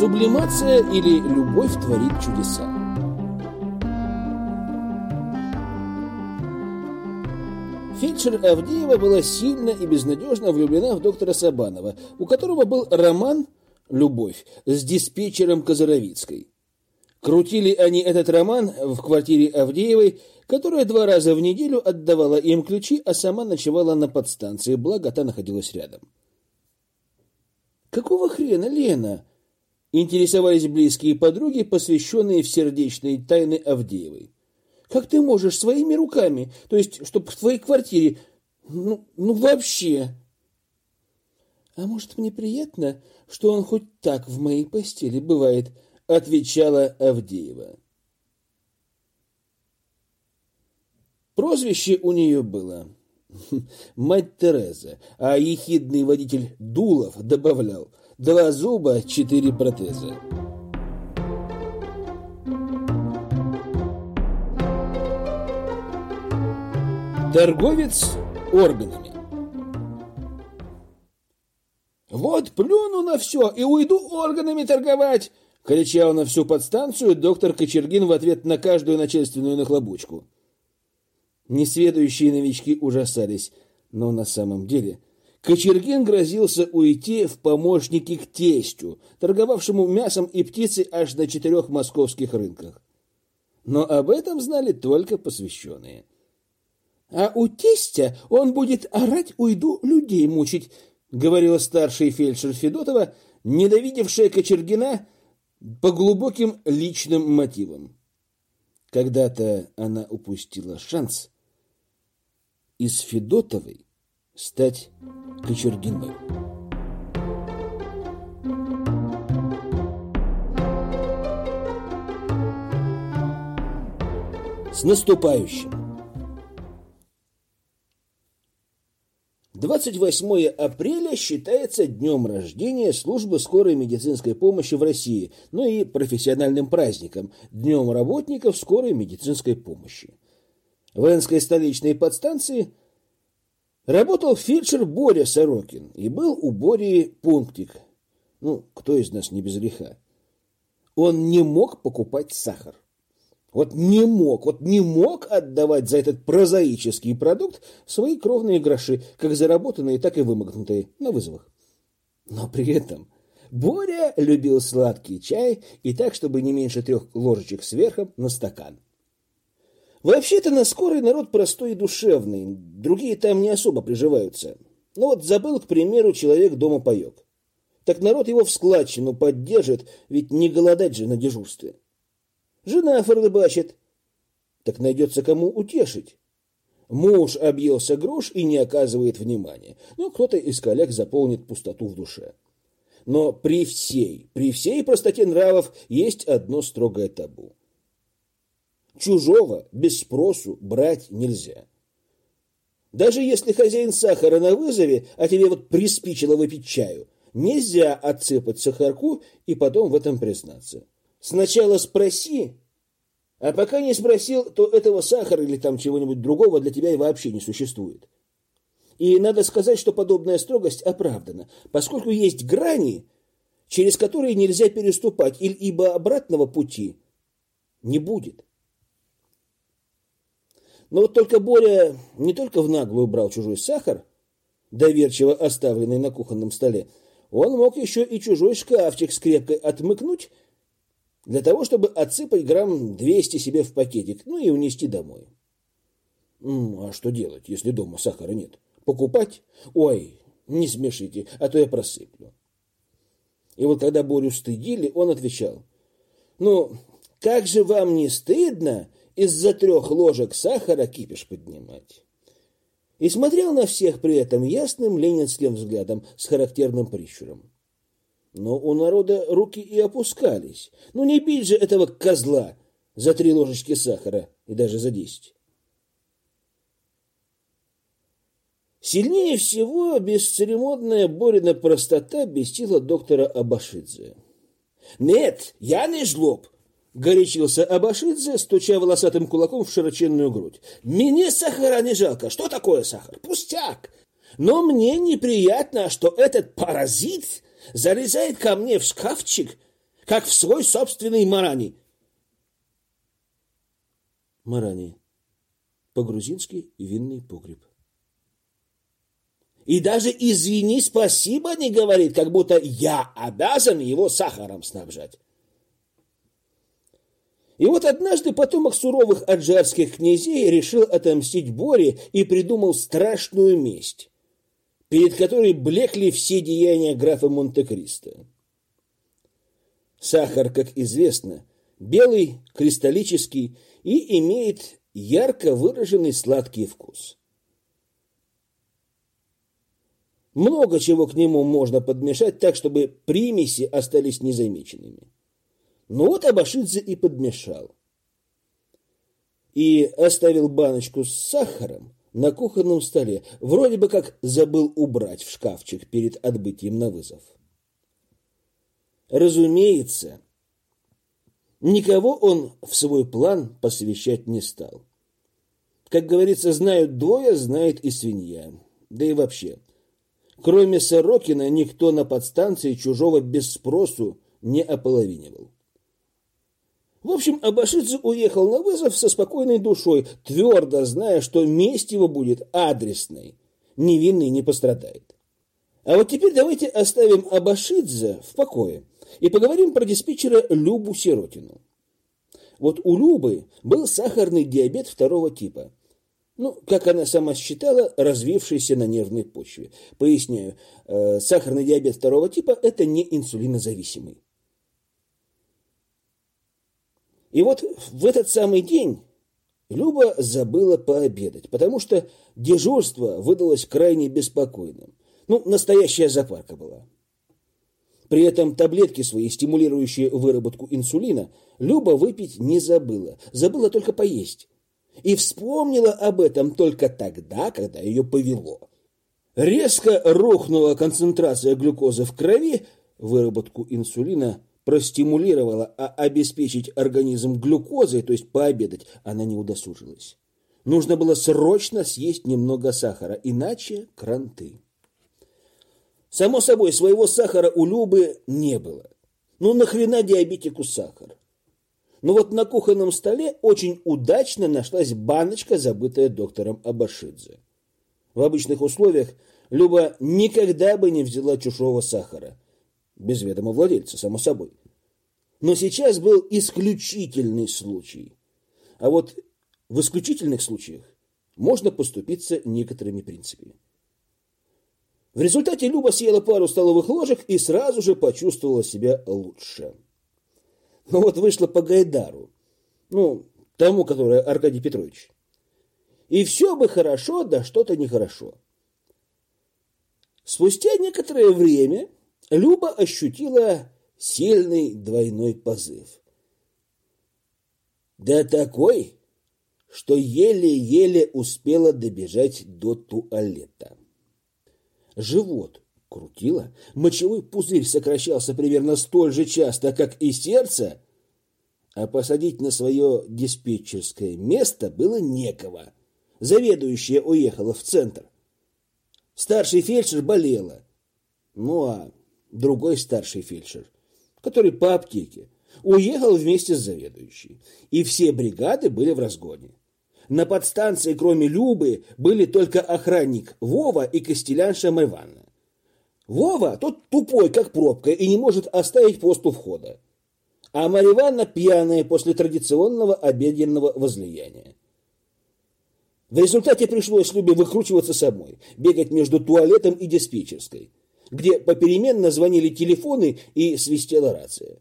Сублимация или любовь творит чудеса. Фельдшер Авдеева была сильно и безнадежно влюблена в доктора Сабанова, у которого был роман «Любовь» с диспетчером Козыровицкой. Крутили они этот роман в квартире Авдеевой, которая два раза в неделю отдавала им ключи, а сама ночевала на подстанции, благо та находилась рядом. «Какого хрена, Лена?» интересовались близкие подруги, посвященные в сердечные тайны Авдеевой. Как ты можешь своими руками, то есть, чтобы в твоей квартире, ну, ну вообще... А может, мне приятно, что он хоть так в моей постели бывает, отвечала Авдеева. Прозвище у нее было «Мать Тереза», а ехидный водитель Дулов добавлял Два зуба, четыре протеза. Торговец органами. «Вот плюну на все и уйду органами торговать!» — кричал на всю подстанцию доктор Кочергин в ответ на каждую начальственную нахлобучку. Несведущие новички ужасались, но на самом деле — Кочергин грозился уйти в помощники к тестю, торговавшему мясом и птицей аж на четырех московских рынках. Но об этом знали только посвященные. «А у тестя он будет орать, уйду, людей мучить», — говорила старший фельдшер Федотова, ненавидевшая Кочергина по глубоким личным мотивам. Когда-то она упустила шанс из Федотовой стать Кочергиной. С наступающим! 28 апреля считается днем рождения службы скорой медицинской помощи в России, ну и профессиональным праздником – Днем работников скорой медицинской помощи. В Энской столичной подстанции Работал фельдшер Боря Сорокин, и был у Бори пунктик. Ну, кто из нас не без греха? Он не мог покупать сахар. Вот не мог, вот не мог отдавать за этот прозаический продукт свои кровные гроши, как заработанные, так и вымогнутые на вызовах. Но при этом Боря любил сладкий чай и так, чтобы не меньше трех ложечек сверху на стакан. Вообще-то на скорый народ простой и душевный, другие там не особо приживаются. Ну вот забыл, к примеру, человек дома паек. Так народ его в складчину поддержит, ведь не голодать же на дежурстве. Жена фарлыбачит, так найдется кому утешить. Муж объелся груш и не оказывает внимания. Ну, кто-то из коллег заполнит пустоту в душе. Но при всей, при всей простоте нравов есть одно строгое табу. Чужого без спросу брать нельзя. Даже если хозяин сахара на вызове, а тебе вот приспичило выпить чаю, нельзя отсыпать сахарку и потом в этом признаться. Сначала спроси, а пока не спросил, то этого сахара или там чего-нибудь другого для тебя и вообще не существует. И надо сказать, что подобная строгость оправдана, поскольку есть грани, через которые нельзя переступать, ибо обратного пути не будет. Но вот только Боря не только в наглую брал чужой сахар, доверчиво оставленный на кухонном столе, он мог еще и чужой шкафчик скрепкой отмыкнуть для того, чтобы отсыпать грамм 200 себе в пакетик, ну и унести домой. А что делать, если дома сахара нет? Покупать? Ой, не смешите, а то я просыплю. И вот когда Борю стыдили, он отвечал, ну, как же вам не стыдно, из-за трех ложек сахара кипиш поднимать. И смотрел на всех при этом ясным ленинским взглядом с характерным прищуром. Но у народа руки и опускались. Ну не бить же этого козла за три ложечки сахара и даже за десять. Сильнее всего бесцеремонная Борина простота бесила доктора Абашидзе. Нет, я не жлоб, горячился Абашидзе, стуча волосатым кулаком в широченную грудь. Мне сахара не жалко. Что такое сахар? Пустяк. Но мне неприятно, что этот паразит залезает ко мне в шкафчик, как в свой собственный марани. Марани. По-грузински винный погреб. И даже «извини, спасибо» не говорит, как будто я обязан его сахаром снабжать. И вот однажды потомок суровых аджарских князей решил отомстить Боре и придумал страшную месть, перед которой блекли все деяния графа Монте-Кристо. Сахар, как известно, белый, кристаллический и имеет ярко выраженный сладкий вкус. Много чего к нему можно подмешать так, чтобы примеси остались незамеченными. Ну вот Абашидзе и подмешал. И оставил баночку с сахаром на кухонном столе, вроде бы как забыл убрать в шкафчик перед отбытием на вызов. Разумеется, никого он в свой план посвящать не стал. Как говорится, знают двое, знает и свинья. Да и вообще – Кроме Сорокина, никто на подстанции чужого без спросу не ополовинивал. В общем, Абашидзе уехал на вызов со спокойной душой, твердо зная, что месть его будет адресной, невинный не пострадает. А вот теперь давайте оставим Абашидзе в покое и поговорим про диспетчера Любу Сиротину. Вот у Любы был сахарный диабет второго типа – ну, как она сама считала, развившийся на нервной почве. Поясняю, э, сахарный диабет второго типа – это не инсулинозависимый. И вот в этот самый день Люба забыла пообедать, потому что дежурство выдалось крайне беспокойным. Ну, настоящая запарка была. При этом таблетки свои, стимулирующие выработку инсулина, Люба выпить не забыла. Забыла только поесть и вспомнила об этом только тогда, когда ее повело. Резко рухнула концентрация глюкозы в крови, выработку инсулина простимулировала, а обеспечить организм глюкозой, то есть пообедать, она не удосужилась. Нужно было срочно съесть немного сахара, иначе кранты. Само собой, своего сахара у Любы не было. Ну нахрена диабетику сахар? Но вот на кухонном столе очень удачно нашлась баночка, забытая доктором Абашидзе. В обычных условиях Люба никогда бы не взяла чужого сахара. Без ведома владельца, само собой. Но сейчас был исключительный случай. А вот в исключительных случаях можно поступиться некоторыми принципами. В результате Люба съела пару столовых ложек и сразу же почувствовала себя лучше. Ну вот вышло по Гайдару, ну, тому, который Аркадий Петрович. И все бы хорошо, да что-то нехорошо. Спустя некоторое время Люба ощутила сильный двойной позыв. Да такой, что еле-еле успела добежать до туалета. Живот крутило, мочевой пузырь сокращался примерно столь же часто, как и сердце, а посадить на свое диспетчерское место было некого. Заведующая уехала в центр. Старший фельдшер болела. Ну а другой старший фельдшер, который по аптеке, уехал вместе с заведующей. И все бригады были в разгоне. На подстанции, кроме Любы, были только охранник Вова и костелянша Майванна. Вова, тот тупой, как пробка, и не может оставить пост у входа. А Марья Ивановна пьяная после традиционного обеденного возлияния. В результате пришлось Любе выкручиваться самой, бегать между туалетом и диспетчерской, где попеременно звонили телефоны и свистела рация.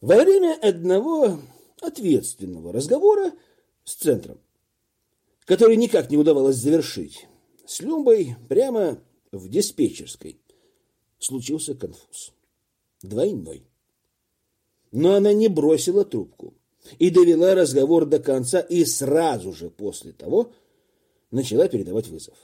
Во время одного ответственного разговора с центром, который никак не удавалось завершить, с Любой прямо в диспетчерской случился конфуз. Двойной. Но она не бросила трубку и довела разговор до конца, и сразу же после того начала передавать вызов.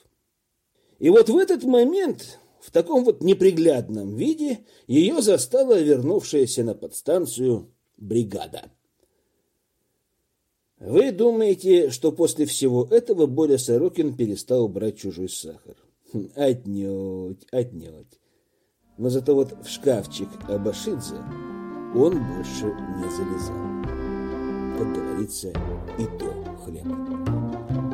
И вот в этот момент В таком вот неприглядном виде ее застала вернувшаяся на подстанцию бригада. Вы думаете, что после всего этого Боря Сорокин перестал брать чужой сахар? Хм, отнюдь, отнюдь. Но зато вот в шкафчик Абашидзе он больше не залезал. Как говорится, и то хлеб.